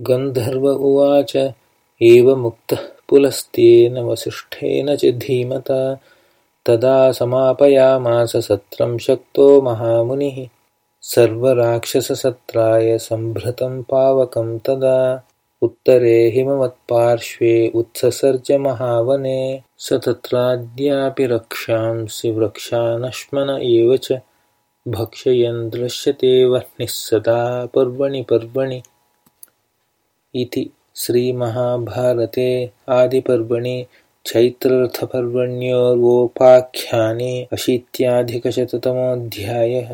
गन्धर्व उवाच। एवमुक्तः पुलस्त्येन वसिष्ठेन च धीमता। तदा समापयामास सत्रं शक्तो महामुनिः। सर्वराक्षससत्राय सम्भृतं पावकं तदा। उत्तरे हिमवत्पार्श्वे उत्ससर्ज महावने। स तत्राद्यापि रक्षांसि वृक्षानश्मन एव च। भक्षयन् दृश्यते वह्निः सदा पर्वणि पर्वणि इति श्रीमहाभारते आदिपर्वणि चैत्ररथपर्वण्योर्वोपाख्याने अशीत्याधिकशततमोऽध्यायः